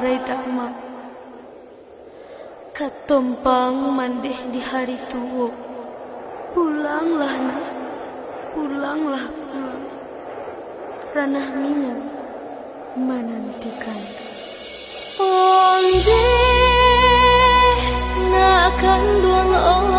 ಮ Katompang mandeh di hari tua Pulanglah nah Pulanglah pulang. Ranah minang Menantikan. Onde Nakan buang